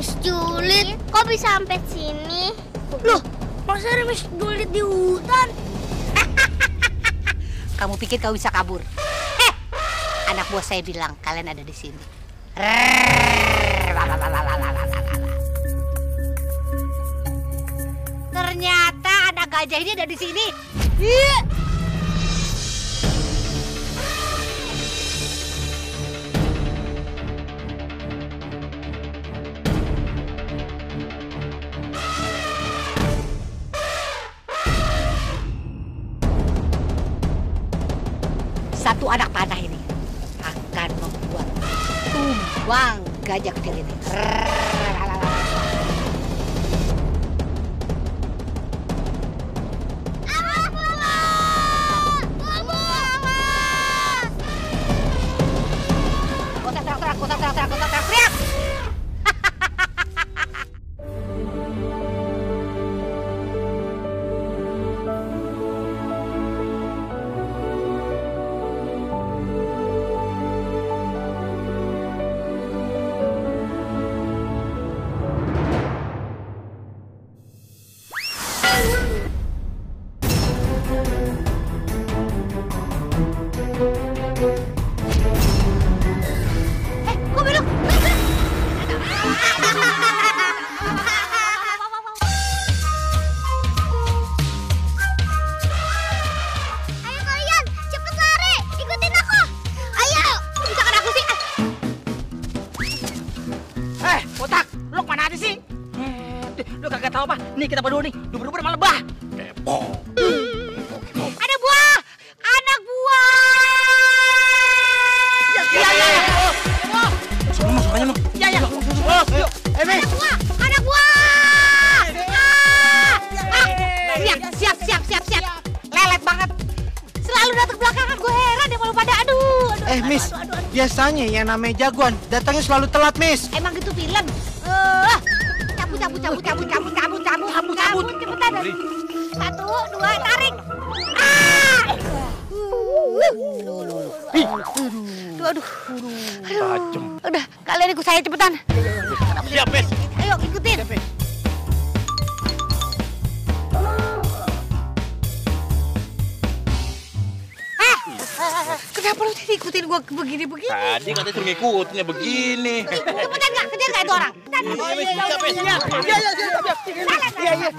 Julid, kok bisa sampai sini? Loh, masa Remis julid di hutan? Kamu pikir kau bisa kabur? Heh, anak buah saya bilang kalian ada di sini. Ternyata anak gajah ini ada di sini. Satu anak panah ini akan membuat tumbang gajah kecil ini. Rrrr, sama apa? Nih kita berdua nih, dua berdua malah bah. Kepo. Ada buah, anak buah. Ya, ya, ya. Sono mas, sono. Ya, ya. Yuk, anak eh, buah, anak buah. Ah. Ah. Siap, siap, siap, siap, siap. Lelet banget. Selalu datang belakangan, gue heran dia malu pada aduh. aduh eh, Miss, biasanya yang namanya jagoan datangnya selalu telat, Miss. Emang gitu film? Uh, eh. cabut, cabut, cabut, cabut, cabut. Satu, dua, tarik. Ah! Aduh, aduh, aduh. Udah, kalian ikut saya cepetan. Siap, Mis. Ayo, ikutin. Ah! Kenapa lu tadi ikutin gua begini-begini? Tadi katanya suruh ngikutinnya begini. Cepetan nggak? Kejar nggak itu orang? Iya, Mis. Siap, Mis. Iya, iya,